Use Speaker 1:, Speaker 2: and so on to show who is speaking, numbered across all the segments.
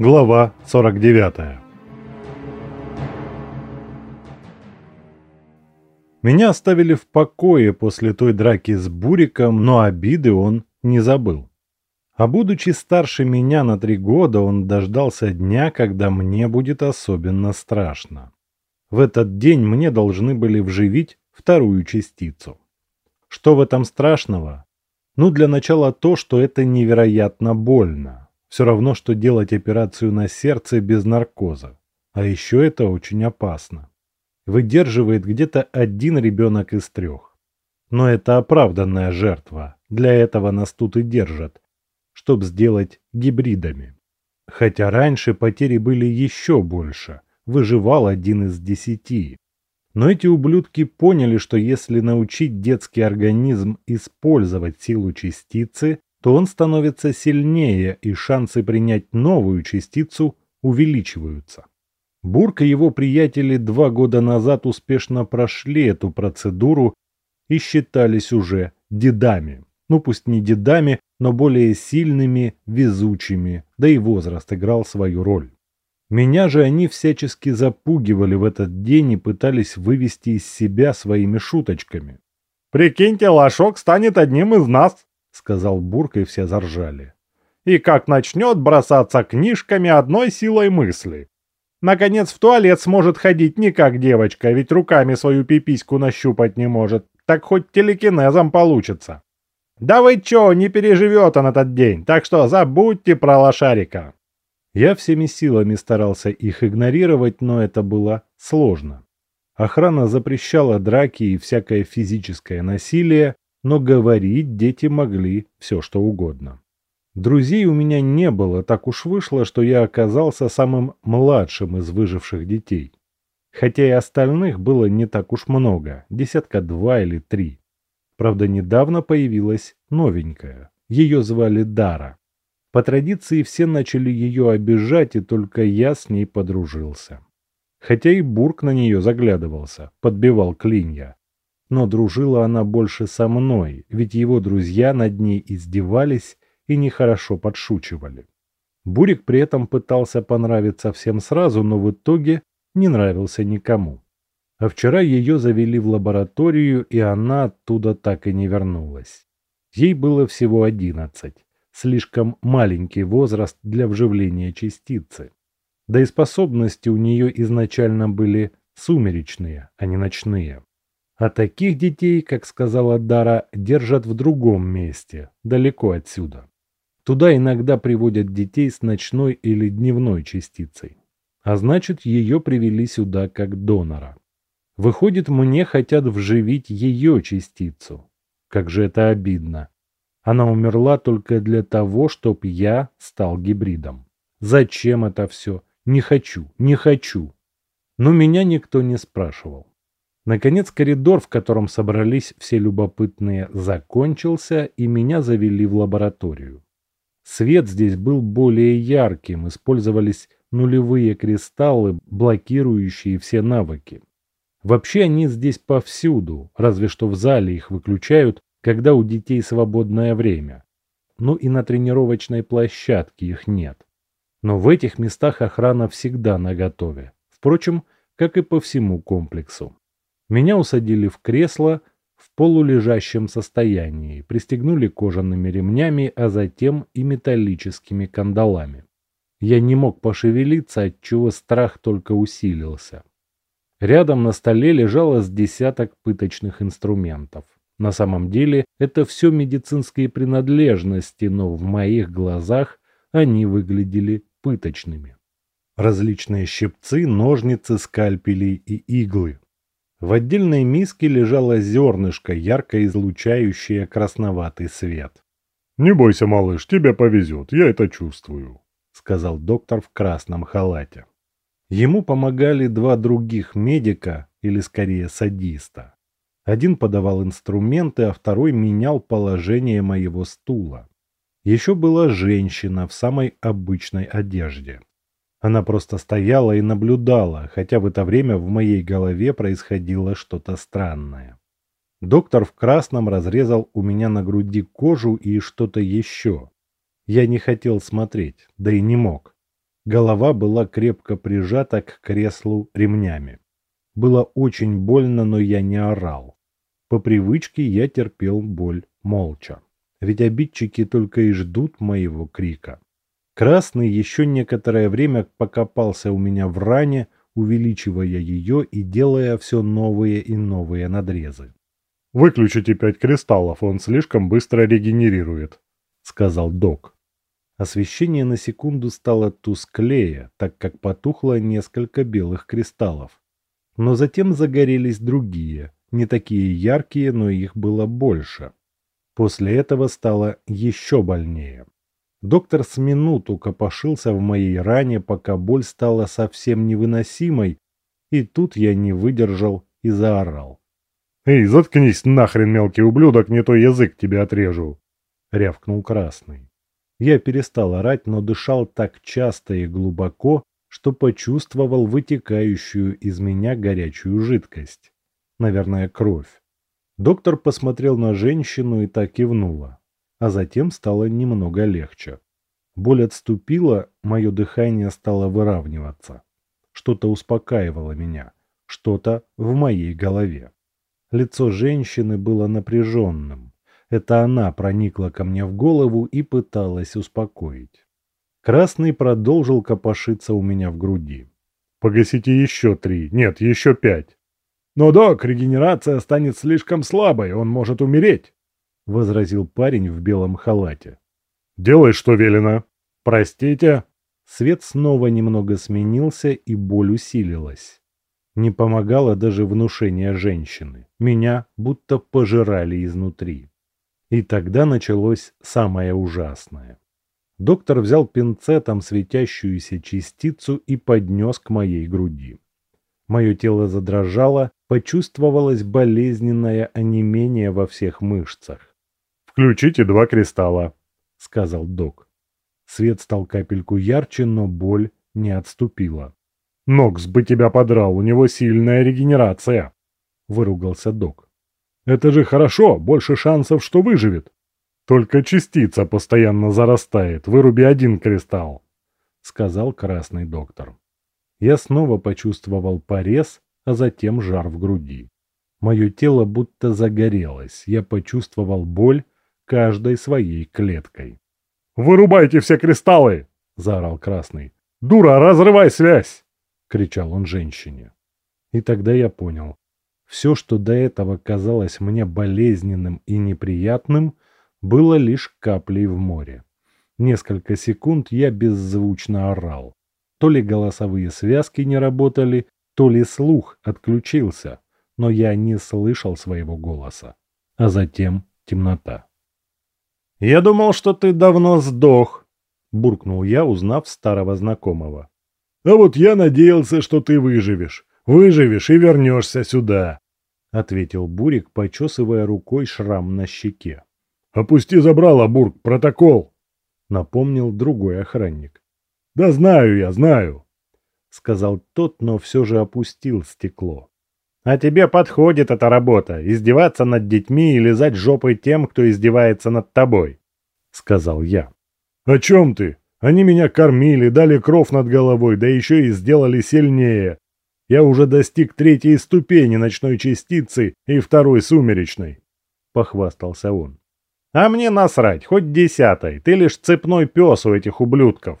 Speaker 1: Глава 49 Меня оставили в покое после той драки с Буриком, но обиды он не забыл. А будучи старше меня на три года, он дождался дня, когда мне будет особенно страшно. В этот день мне должны были вживить вторую частицу. Что в этом страшного? Ну, для начала то, что это невероятно больно. Все равно, что делать операцию на сердце без наркоза. А еще это очень опасно. Выдерживает где-то один ребенок из трех. Но это оправданная жертва. Для этого нас тут и держат. Чтоб сделать гибридами. Хотя раньше потери были еще больше. Выживал один из десяти. Но эти ублюдки поняли, что если научить детский организм использовать силу частицы, то он становится сильнее и шансы принять новую частицу увеличиваются. Бурк и его приятели два года назад успешно прошли эту процедуру и считались уже дедами. Ну пусть не дедами, но более сильными, везучими, да и возраст играл свою роль. Меня же они всячески запугивали в этот день и пытались вывести из себя своими шуточками. «Прикиньте, Лошок станет одним из нас», — сказал Бурка, и все заржали. «И как начнет бросаться книжками одной силой мысли. Наконец в туалет сможет ходить не как девочка, ведь руками свою пипиську нащупать не может, так хоть телекинезом получится. Да вы чё, не переживет он этот день, так что забудьте про лошарика». Я всеми силами старался их игнорировать, но это было сложно. Охрана запрещала драки и всякое физическое насилие, но говорить дети могли все что угодно. Друзей у меня не было, так уж вышло, что я оказался самым младшим из выживших детей. Хотя и остальных было не так уж много, десятка два или три. Правда, недавно появилась новенькая. Ее звали Дара. По традиции все начали ее обижать, и только я с ней подружился. Хотя и Бурк на нее заглядывался, подбивал клинья. Но дружила она больше со мной, ведь его друзья над ней издевались и нехорошо подшучивали. Бурик при этом пытался понравиться всем сразу, но в итоге не нравился никому. А вчера ее завели в лабораторию, и она оттуда так и не вернулась. Ей было всего одиннадцать слишком маленький возраст для вживления частицы. Да и способности у нее изначально были сумеречные, а не ночные. А таких детей, как сказала Дара, держат в другом месте, далеко отсюда. Туда иногда приводят детей с ночной или дневной частицей. А значит, ее привели сюда как донора. Выходит, мне хотят вживить ее частицу. Как же это обидно. Она умерла только для того, чтобы я стал гибридом. Зачем это все? Не хочу, не хочу. Но меня никто не спрашивал. Наконец коридор, в котором собрались все любопытные, закончился, и меня завели в лабораторию. Свет здесь был более ярким, использовались нулевые кристаллы, блокирующие все навыки. Вообще они здесь повсюду, разве что в зале их выключают, когда у детей свободное время. Ну и на тренировочной площадке их нет. Но в этих местах охрана всегда наготове. Впрочем, как и по всему комплексу. Меня усадили в кресло в полулежащем состоянии, пристегнули кожаными ремнями, а затем и металлическими кандалами. Я не мог пошевелиться, отчего страх только усилился. Рядом на столе лежало с десяток пыточных инструментов. На самом деле это все медицинские принадлежности, но в моих глазах они выглядели пыточными. Различные щипцы, ножницы, скальпели и иглы. В отдельной миске лежало зернышко, ярко излучающее красноватый свет. «Не бойся, малыш, тебе повезет, я это чувствую», — сказал доктор в красном халате. Ему помогали два других медика, или скорее садиста. Один подавал инструменты, а второй менял положение моего стула. Еще была женщина в самой обычной одежде. Она просто стояла и наблюдала, хотя в это время в моей голове происходило что-то странное. Доктор в красном разрезал у меня на груди кожу и что-то еще. Я не хотел смотреть, да и не мог. Голова была крепко прижата к креслу ремнями. Было очень больно, но я не орал. По привычке я терпел боль молча. Ведь обидчики только и ждут моего крика. Красный еще некоторое время покопался у меня в ране, увеличивая ее и делая все новые и новые надрезы.
Speaker 2: «Выключите пять кристаллов, он слишком быстро регенерирует», — сказал док.
Speaker 1: Освещение на секунду стало тусклее, так как потухло несколько белых кристаллов. Но затем загорелись другие, не такие яркие, но их было больше. После этого стало еще больнее. Доктор с минуту копошился в моей ране, пока боль стала совсем невыносимой, и тут я не выдержал и заорал.
Speaker 2: «Эй, заткнись нахрен, мелкий ублюдок, не то язык тебе отрежу!» — рявкнул Красный.
Speaker 1: Я перестал орать, но дышал так часто и глубоко, что почувствовал вытекающую из меня горячую жидкость. Наверное, кровь. Доктор посмотрел на женщину и так кивнула а затем стало немного легче. Боль отступила, мое дыхание стало выравниваться. Что-то успокаивало меня, что-то в моей голове. Лицо женщины было напряженным. Это она проникла ко мне в голову и пыталась успокоить. Красный продолжил копошиться у меня в груди.
Speaker 2: «Погасите еще три, нет, еще пять». «Но, док, регенерация станет слишком слабой, он может умереть».
Speaker 1: — возразил парень в белом халате.
Speaker 2: «Делай, что велено. Простите».
Speaker 1: Свет снова немного сменился, и боль усилилась. Не помогало даже внушение женщины. Меня будто пожирали изнутри. И тогда началось самое ужасное. Доктор взял пинцетом светящуюся частицу и поднес к моей груди. Мое тело задрожало, почувствовалось болезненное онемение во всех мышцах.
Speaker 2: «Включите два кристалла», —
Speaker 1: сказал док. Свет стал капельку ярче, но боль не отступила.
Speaker 2: «Нокс бы тебя подрал, у него сильная регенерация», — выругался док. «Это же хорошо, больше шансов, что выживет. Только частица постоянно зарастает, выруби один кристалл», — сказал красный доктор.
Speaker 1: Я снова почувствовал порез, а затем жар в груди. Мое тело будто загорелось, я почувствовал боль, каждой своей клеткой.
Speaker 2: «Вырубайте все кристаллы!» – заорал Красный. «Дура, разрывай связь!» – кричал он женщине.
Speaker 1: И тогда я понял. Все, что до этого казалось мне болезненным и неприятным, было лишь каплей в море. Несколько секунд я беззвучно орал. То ли голосовые связки не работали, то ли слух отключился, но я не слышал своего голоса. А затем темнота.
Speaker 2: «Я думал, что ты давно сдох», — буркнул я, узнав старого знакомого. «А вот я надеялся, что ты выживешь. Выживешь и вернешься сюда», — ответил Бурик, почесывая рукой шрам на щеке. «Опусти забрало, Бург, протокол», — напомнил другой охранник. «Да знаю я, знаю», — сказал тот, но все же опустил стекло.
Speaker 3: А тебе подходит эта работа – издеваться над детьми и лизать жопой тем, кто издевается над тобой», – сказал я.
Speaker 2: «О чем ты? Они меня кормили, дали кров над головой, да еще и сделали сильнее. Я уже достиг третьей ступени ночной частицы и второй сумеречной», – похвастался он.
Speaker 3: «А мне насрать, хоть десятой, ты лишь цепной пес у этих ублюдков».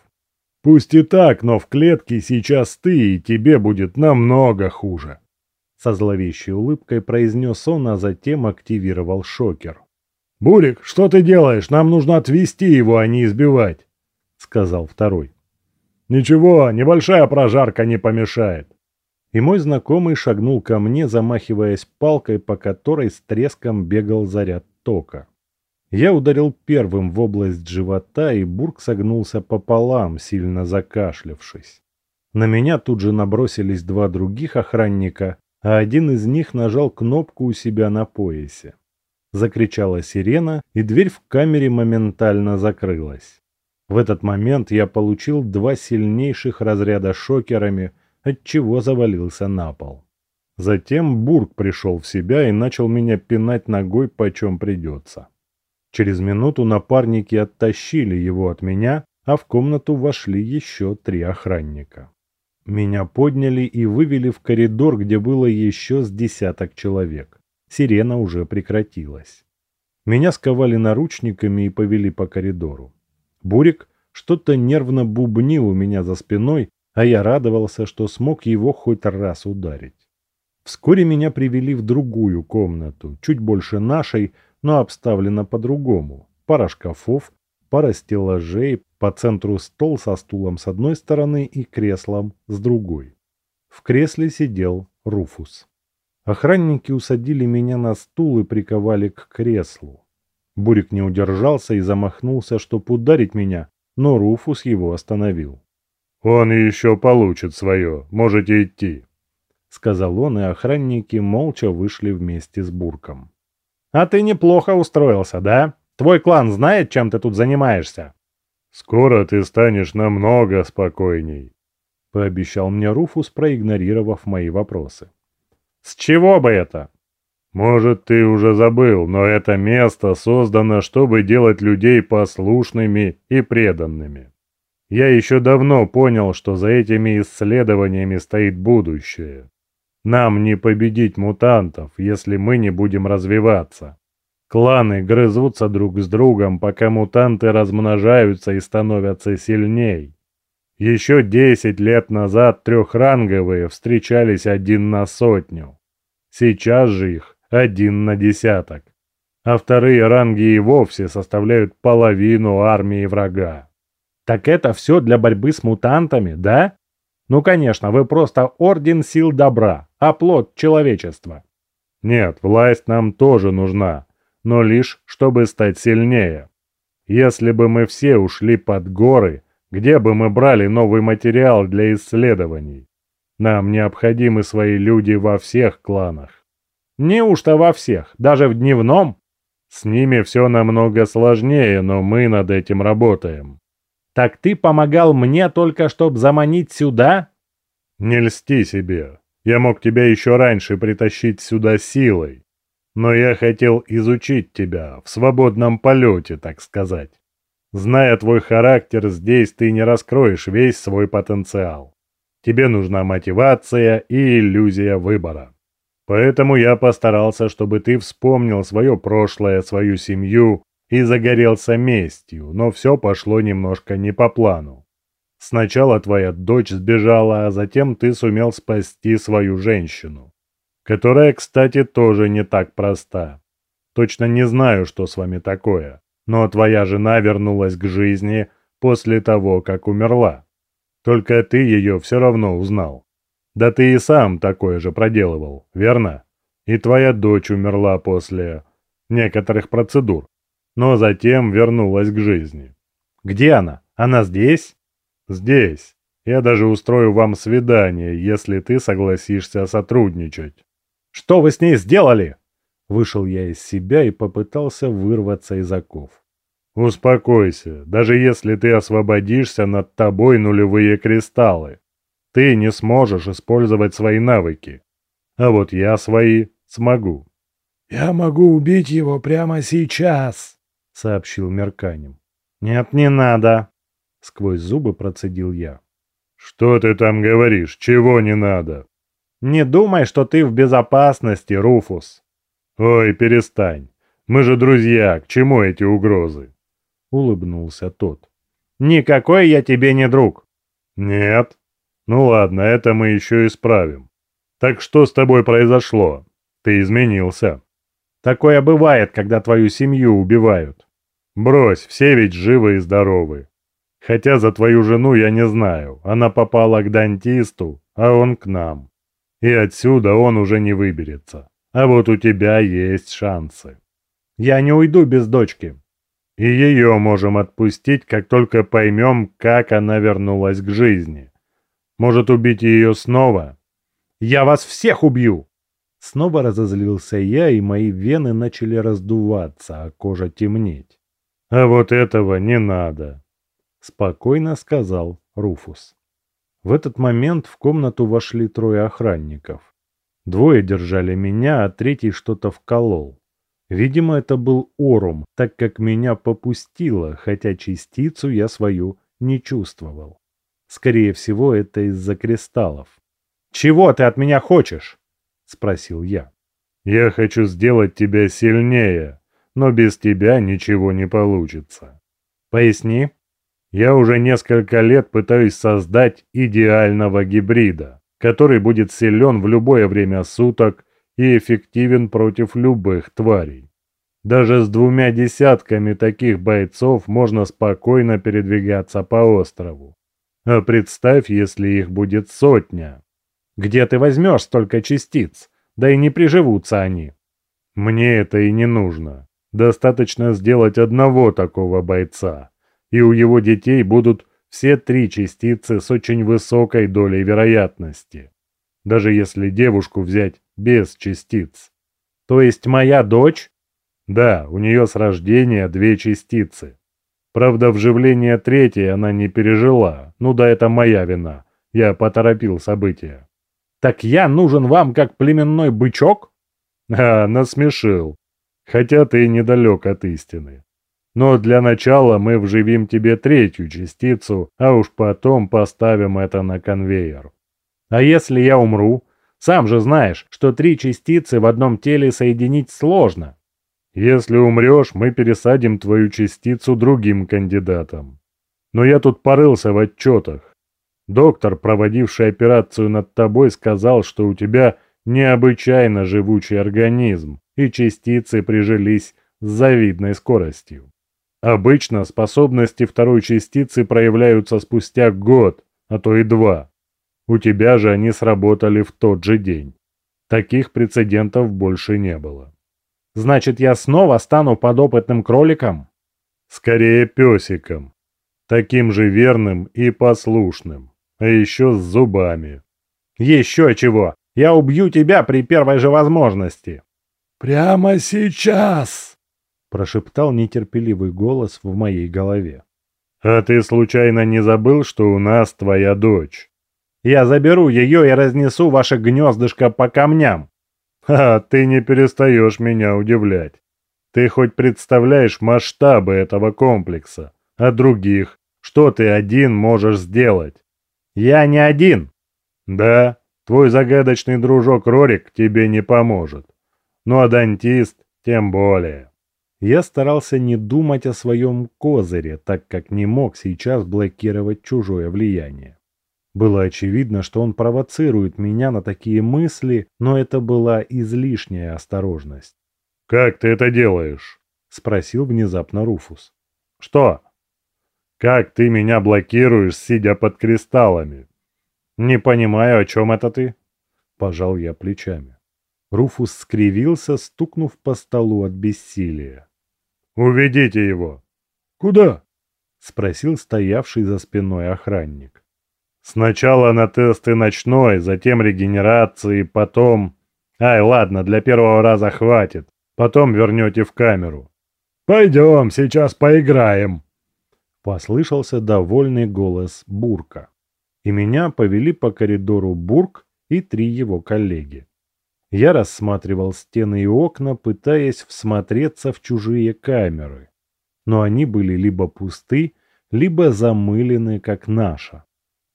Speaker 2: «Пусть и так, но в клетке сейчас ты, и тебе будет намного хуже».
Speaker 1: Со зловещей улыбкой произнес он, а затем активировал шокер.
Speaker 2: «Бурик, что ты делаешь? Нам нужно отвести его, а не избивать», — сказал второй. «Ничего, небольшая прожарка не помешает».
Speaker 1: И мой знакомый шагнул ко мне, замахиваясь палкой, по которой с треском бегал заряд тока. Я ударил первым в область живота, и Бург согнулся пополам, сильно закашлявшись. На меня тут же набросились два других охранника, а один из них нажал кнопку у себя на поясе. Закричала сирена, и дверь в камере моментально закрылась. В этот момент я получил два сильнейших разряда шокерами, отчего завалился на пол. Затем Бург пришел в себя и начал меня пинать ногой почем придется. Через минуту напарники оттащили его от меня, а в комнату вошли еще три охранника. Меня подняли и вывели в коридор, где было еще с десяток человек. Сирена уже прекратилась. Меня сковали наручниками и повели по коридору. Бурик что-то нервно бубнил у меня за спиной, а я радовался, что смог его хоть раз ударить. Вскоре меня привели в другую комнату, чуть больше нашей, но обставлена по-другому. Пара шкафов, пара стеллажей, по центру стол со стулом с одной стороны и креслом с другой. В кресле сидел Руфус. Охранники усадили меня на стул и приковали к креслу. Бурик не удержался и замахнулся, чтоб ударить меня, но Руфус его остановил.
Speaker 2: «Он еще получит свое, можете идти», —
Speaker 1: сказал он, и охранники молча вышли вместе с Бурком. «А ты неплохо устроился, да? Твой клан знает, чем ты тут занимаешься?»
Speaker 2: «Скоро ты станешь намного спокойней», —
Speaker 1: пообещал мне Руфус, проигнорировав мои вопросы. «С чего бы это?»
Speaker 2: «Может, ты уже забыл, но это место создано, чтобы делать людей послушными и преданными. Я еще давно понял, что за этими исследованиями стоит будущее. Нам не победить мутантов, если мы не будем развиваться. Кланы грызутся друг с другом, пока мутанты размножаются и становятся сильней. Еще десять лет назад трехранговые встречались один на сотню. Сейчас же их один на десяток. А вторые ранги и вовсе составляют половину армии врага.
Speaker 1: Так это все для борьбы с мутантами, да? Ну, конечно, вы просто орден сил добра, оплот человечества.
Speaker 2: Нет, власть нам тоже нужна, но лишь чтобы стать сильнее. Если бы мы все ушли под горы, где бы мы брали новый материал для исследований? Нам необходимы свои люди во всех кланах.
Speaker 1: Неужто во всех, даже в дневном?
Speaker 2: С ними все намного сложнее, но мы над этим работаем.
Speaker 1: Так ты помогал мне только, чтобы заманить сюда?
Speaker 2: Не льсти себе. Я мог тебя еще раньше притащить сюда силой. Но я хотел изучить тебя в свободном полете, так сказать. Зная твой характер, здесь ты не раскроешь весь свой потенциал. Тебе нужна мотивация и иллюзия выбора. Поэтому я постарался, чтобы ты вспомнил свое прошлое, свою семью и загорелся местью, но все пошло немножко не по плану. Сначала твоя дочь сбежала, а затем ты сумел спасти свою женщину, которая, кстати, тоже не так проста. Точно не знаю, что с вами такое, но твоя жена вернулась к жизни после того, как умерла. Только ты ее все равно узнал. Да ты и сам такое же проделывал, верно? И твоя дочь умерла после некоторых процедур но затем вернулась к жизни.
Speaker 1: Где она? Она здесь?
Speaker 2: Здесь. Я даже устрою вам свидание, если ты согласишься сотрудничать.
Speaker 1: Что вы с ней сделали? Вышел я из себя и попытался вырваться из оков.
Speaker 2: Успокойся, даже если ты освободишься, над тобой нулевые кристаллы. Ты не сможешь использовать свои навыки. А вот я свои смогу.
Speaker 4: «Я могу убить его прямо сейчас», — сообщил Мерканем.
Speaker 1: «Нет, не надо!» — сквозь зубы процедил я.
Speaker 2: «Что ты там говоришь? Чего не надо?»
Speaker 1: «Не думай, что ты в безопасности, Руфус!»
Speaker 2: «Ой, перестань! Мы же друзья, к чему эти угрозы?»
Speaker 1: — улыбнулся тот. «Никакой я тебе не друг!»
Speaker 2: «Нет? Ну ладно, это мы еще исправим. Так что с тобой произошло? Ты изменился!»
Speaker 1: Такое бывает, когда твою семью убивают.
Speaker 2: Брось, все ведь живы и здоровы. Хотя за твою жену я не знаю. Она попала к дантисту, а он к нам. И отсюда он уже не выберется. А вот у тебя есть шансы.
Speaker 1: Я не уйду без дочки.
Speaker 2: И ее можем отпустить, как только поймем, как она вернулась к жизни. Может убить ее снова?
Speaker 1: Я вас всех убью! Снова разозлился я, и мои вены начали раздуваться, а кожа темнеть.
Speaker 2: «А вот этого не надо», —
Speaker 1: спокойно сказал Руфус. В этот момент в комнату вошли трое охранников. Двое держали меня, а третий что-то вколол. Видимо, это был Орум, так как меня попустило, хотя частицу я свою не чувствовал. Скорее всего, это из-за кристаллов. «Чего ты от меня хочешь?» — спросил я.
Speaker 2: «Я хочу сделать тебя сильнее, но без тебя ничего не получится».
Speaker 1: «Поясни».
Speaker 2: «Я уже несколько лет пытаюсь создать идеального гибрида, который будет силен в любое время суток и эффективен против любых тварей. Даже с двумя десятками таких бойцов можно спокойно передвигаться по острову. А представь, если их будет сотня.
Speaker 1: Где ты возьмешь столько частиц? Да и не приживутся они.
Speaker 2: Мне это и не нужно. Достаточно сделать одного такого бойца, и у его детей будут все три частицы с очень высокой долей вероятности. Даже если девушку взять без частиц.
Speaker 1: То есть моя дочь
Speaker 2: да, у нее с рождения две частицы. Правда, вживление третьей она не пережила. Ну да, это моя вина. Я поторопил события.
Speaker 1: Так я нужен вам как племенной бычок?
Speaker 2: А, насмешил. Хотя ты недалек от истины. Но для начала мы вживим тебе третью частицу, а уж потом поставим это на конвейер.
Speaker 1: А если я умру? Сам же знаешь, что три частицы в одном теле соединить сложно.
Speaker 2: Если умрешь, мы пересадим твою частицу другим кандидатам. Но я тут порылся в отчетах. Доктор, проводивший операцию над тобой, сказал, что у тебя необычайно живучий организм, и частицы прижились с завидной скоростью. Обычно способности второй частицы проявляются спустя год, а то и два. У тебя же они сработали в тот же день. Таких прецедентов больше не было.
Speaker 1: Значит, я снова стану подопытным кроликом?
Speaker 2: Скорее песиком. Таким же верным и послушным. А еще с зубами.
Speaker 1: Еще чего. Я убью тебя при первой же возможности.
Speaker 4: Прямо сейчас!
Speaker 1: Прошептал нетерпеливый голос в моей голове.
Speaker 2: А ты случайно не забыл, что у нас твоя дочь?
Speaker 1: Я заберу ее и разнесу ваше гнездышко по камням.
Speaker 2: А ты не перестаешь меня удивлять. Ты хоть представляешь масштабы этого комплекса, а других, что ты один можешь сделать?
Speaker 1: Я не один.
Speaker 2: Да, твой загадочный дружок Рорик тебе не поможет. Ну а дантист тем более.
Speaker 1: Я старался не думать о своем козыре, так как не мог сейчас блокировать чужое влияние. Было очевидно, что он провоцирует меня на такие мысли, но это была излишняя осторожность.
Speaker 2: «Как ты это делаешь?»
Speaker 1: — спросил внезапно Руфус.
Speaker 2: «Что?» «Как ты меня блокируешь, сидя под кристаллами?»
Speaker 1: «Не понимаю, о чем это ты?» — пожал я плечами. Руфус скривился, стукнув по столу от бессилия.
Speaker 2: «Уведите его!»
Speaker 4: «Куда?»
Speaker 1: — спросил стоявший за спиной охранник.
Speaker 2: Сначала на тесты ночной, затем регенерации, потом... Ай, ладно, для первого раза хватит. Потом вернете в камеру.
Speaker 4: Пойдем, сейчас поиграем.
Speaker 1: Послышался довольный голос Бурка. И меня повели по коридору Бурк и три его коллеги. Я рассматривал стены и окна, пытаясь всмотреться в чужие камеры. Но они были либо пусты, либо замылены, как наша.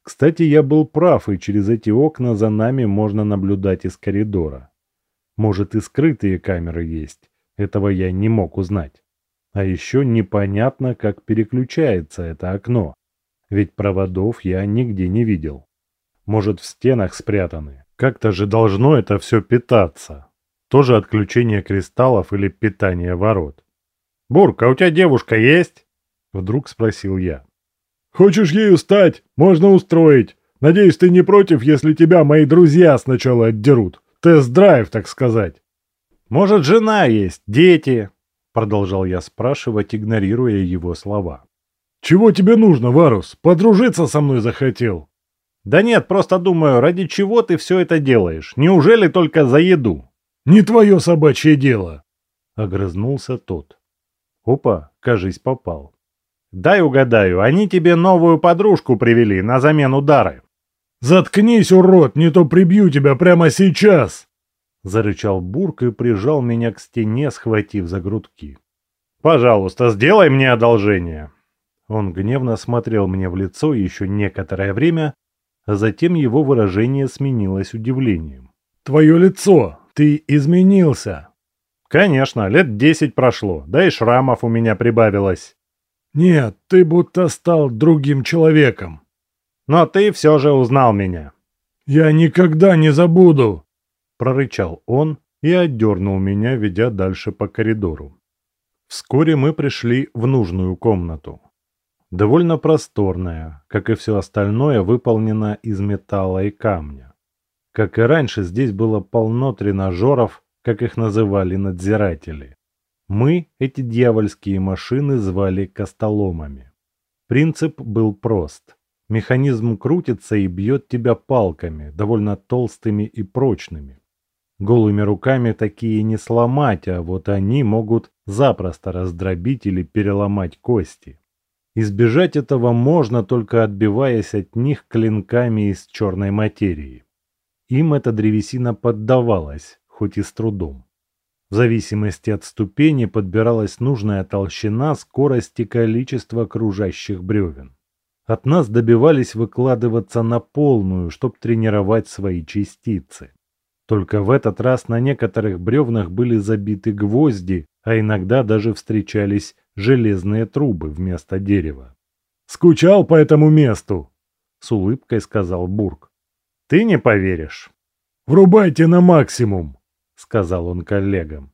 Speaker 1: Кстати, я был прав, и через эти окна за нами можно наблюдать из коридора. Может и скрытые камеры есть, этого я не мог узнать. А еще непонятно, как переключается это окно, ведь проводов я нигде не видел. Может в стенах спрятаны. Как-то же должно это все питаться. Тоже отключение кристаллов или питание ворот. «Бурка, у тебя девушка есть?» Вдруг спросил я.
Speaker 4: Хочешь ею стать? Можно устроить. Надеюсь, ты не против, если тебя мои друзья сначала отдерут. Тест-драйв, так сказать.
Speaker 1: Может, жена есть, дети?» Продолжал я спрашивать, игнорируя его слова.
Speaker 4: «Чего тебе нужно, Варус? Подружиться со мной захотел?»
Speaker 1: «Да нет, просто думаю, ради чего ты все это делаешь? Неужели только за еду?»
Speaker 4: «Не твое собачье дело!»
Speaker 1: Огрызнулся тот. Опа, кажись, попал. Дай угадаю, они тебе новую подружку привели на замену Дары.
Speaker 4: Заткнись, урод, не то прибью тебя прямо сейчас.
Speaker 1: Зарычал Бурк и прижал меня к стене, схватив за грудки. Пожалуйста, сделай мне одолжение. Он гневно смотрел мне в лицо еще некоторое время, а затем его выражение сменилось удивлением.
Speaker 4: «Твое лицо! Ты изменился!»
Speaker 1: «Конечно, лет десять прошло, да и шрамов у меня прибавилось».
Speaker 4: «Нет, ты будто стал другим человеком».
Speaker 1: «Но ты все же узнал меня».
Speaker 4: «Я никогда не забуду!»
Speaker 1: — прорычал он и отдернул меня, ведя дальше по коридору. Вскоре мы пришли в нужную комнату. Довольно просторная, как и все остальное, выполнена из металла и камня. Как и раньше, здесь было полно тренажеров, как их называли надзиратели. Мы эти дьявольские машины звали костоломами. Принцип был прост. Механизм крутится и бьет тебя палками, довольно толстыми и прочными. Голыми руками такие не сломать, а вот они могут запросто раздробить или переломать кости. Избежать этого можно, только отбиваясь от них клинками из черной материи. Им эта древесина поддавалась, хоть и с трудом. В зависимости от ступени подбиралась нужная толщина, скорость и количество окружающих бревен. От нас добивались выкладываться на полную, чтобы тренировать свои частицы. Только в этот раз на некоторых бревнах были забиты гвозди, а иногда даже встречались железные трубы вместо дерева.
Speaker 4: «Скучал по этому месту!»
Speaker 1: — с улыбкой сказал Бург. «Ты не поверишь!»
Speaker 4: «Врубайте на максимум!»
Speaker 1: — сказал он коллегам.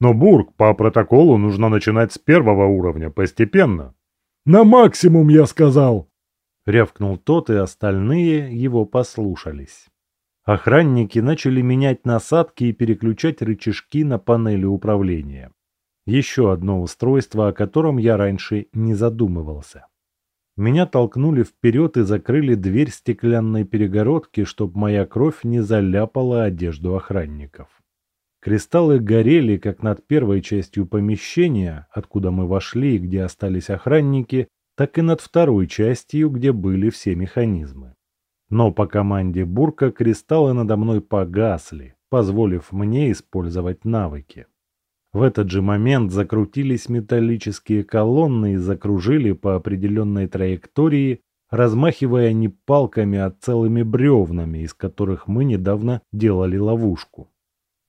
Speaker 2: «Но, Бург, по протоколу нужно начинать с первого уровня, постепенно».
Speaker 4: «На максимум, я сказал!»
Speaker 1: — рявкнул тот, и остальные его послушались. Охранники начали менять насадки и переключать рычажки на панели управления. Еще одно устройство, о котором я раньше не задумывался. Меня толкнули вперед и закрыли дверь стеклянной перегородки, чтобы моя кровь не заляпала одежду охранников. Кристаллы горели как над первой частью помещения, откуда мы вошли и где остались охранники, так и над второй частью, где были все механизмы. Но по команде Бурка кристаллы надо мной погасли, позволив мне использовать навыки. В этот же момент закрутились металлические колонны и закружили по определенной траектории, размахивая не палками, а целыми бревнами, из которых мы недавно делали ловушку.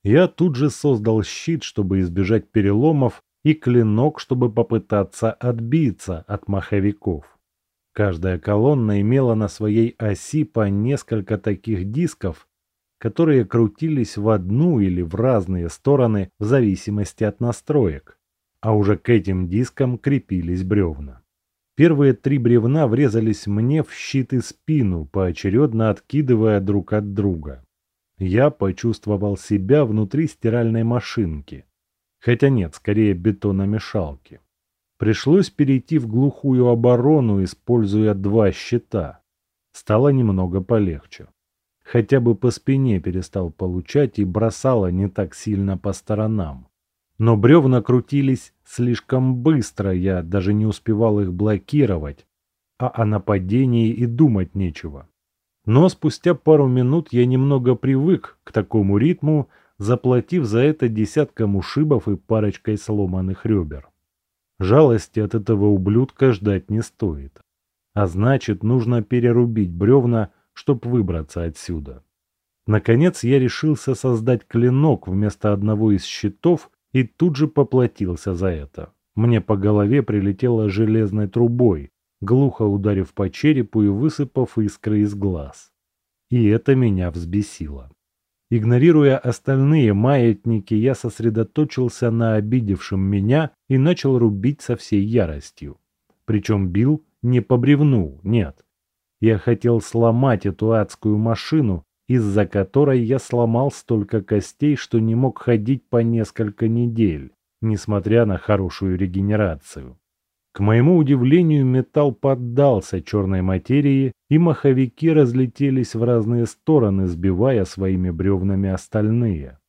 Speaker 1: Я тут же создал щит, чтобы избежать переломов, и клинок, чтобы попытаться отбиться от маховиков. Каждая колонна имела на своей оси по несколько таких дисков, которые крутились в одну или в разные стороны в зависимости от настроек, а уже к этим дискам крепились бревна. Первые три бревна врезались мне в щит и спину, поочередно откидывая друг от друга. Я почувствовал себя внутри стиральной машинки. Хотя нет, скорее бетономешалки. Пришлось перейти в глухую оборону, используя два щита. Стало немного полегче. Хотя бы по спине перестал получать и бросало не так сильно по сторонам. Но бревна крутились слишком быстро, я даже не успевал их блокировать, а о нападении и думать нечего. Но спустя пару минут я немного привык к такому ритму, заплатив за это десятком ушибов и парочкой сломанных ребер. Жалости от этого ублюдка ждать не стоит. А значит, нужно перерубить бревна, чтобы выбраться отсюда. Наконец я решился создать клинок вместо одного из щитов и тут же поплатился за это. Мне по голове прилетело железной трубой, глухо ударив по черепу и высыпав искры из глаз. И это меня взбесило. Игнорируя остальные маятники, я сосредоточился на обидевшем меня и начал рубить со всей яростью. Причем бил не по бревну, нет. Я хотел сломать эту адскую машину, из-за которой я сломал столько костей, что не мог ходить по несколько недель, несмотря на хорошую регенерацию. К моему удивлению, металл поддался черной материи, и маховики разлетелись в разные стороны, сбивая своими бревнами остальные.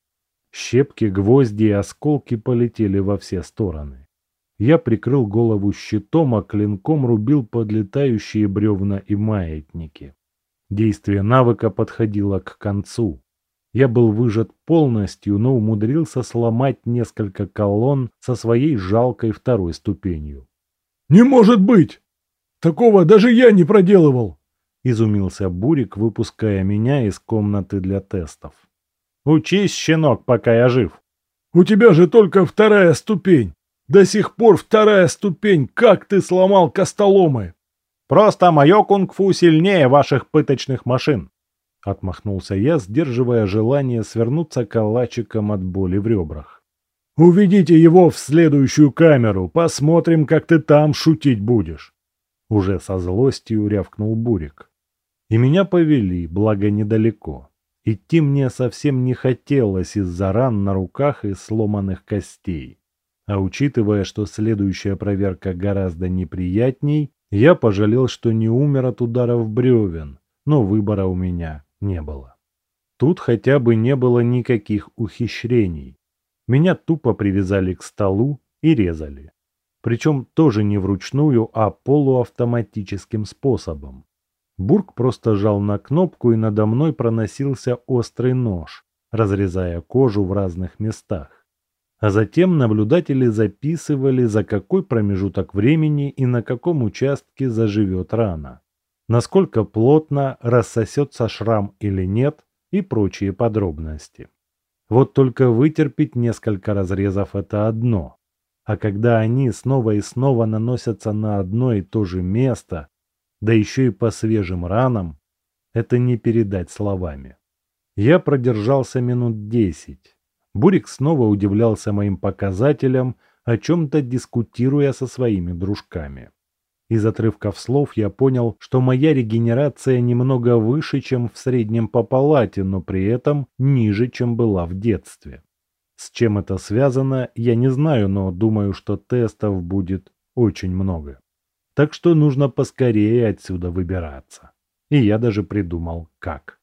Speaker 1: Щепки, гвозди и осколки полетели во все стороны. Я прикрыл голову щитом, а клинком рубил подлетающие бревна и маятники. Действие навыка подходило к концу. Я был выжат полностью, но умудрился сломать несколько колонн со своей жалкой второй ступенью.
Speaker 4: «Не может быть!» Такого даже я не проделывал!»
Speaker 1: Изумился Бурик, выпуская меня из комнаты для тестов. «Учись, щенок, пока я жив!»
Speaker 4: «У тебя же только вторая ступень! До сих пор вторая ступень! Как ты сломал костоломы!»
Speaker 1: «Просто мое кунг-фу сильнее ваших пыточных машин!» Отмахнулся я, сдерживая желание свернуться калачиком от боли в ребрах.
Speaker 4: «Уведите его в следующую камеру, посмотрим, как ты там шутить будешь!»
Speaker 1: Уже со злостью рявкнул Бурик. И меня повели, благо недалеко. Идти мне совсем не хотелось из-за ран на руках и сломанных костей. А учитывая, что следующая проверка гораздо неприятней, я пожалел, что не умер от ударов бревен, но выбора у меня не было. Тут хотя бы не было никаких ухищрений. Меня тупо привязали к столу и резали. Причем тоже не вручную, а полуавтоматическим способом. Бург просто жал на кнопку, и надо мной проносился острый нож, разрезая кожу в разных местах. А затем наблюдатели записывали, за какой промежуток времени и на каком участке заживет рана, насколько плотно рассосется шрам или нет и прочие подробности. Вот только вытерпеть несколько разрезов – это одно. А когда они снова и снова наносятся на одно и то же место, да еще и по свежим ранам, это не передать словами. Я продержался минут десять. Бурик снова удивлялся моим показателям, о чем-то дискутируя со своими дружками. Из отрывков слов я понял, что моя регенерация немного выше, чем в среднем по палате, но при этом ниже, чем была в детстве. С чем это связано, я не знаю, но думаю, что тестов будет очень много. Так что нужно поскорее отсюда выбираться. И я даже придумал, как.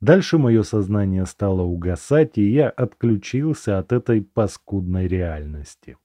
Speaker 1: Дальше мое сознание стало угасать, и я отключился от этой паскудной реальности.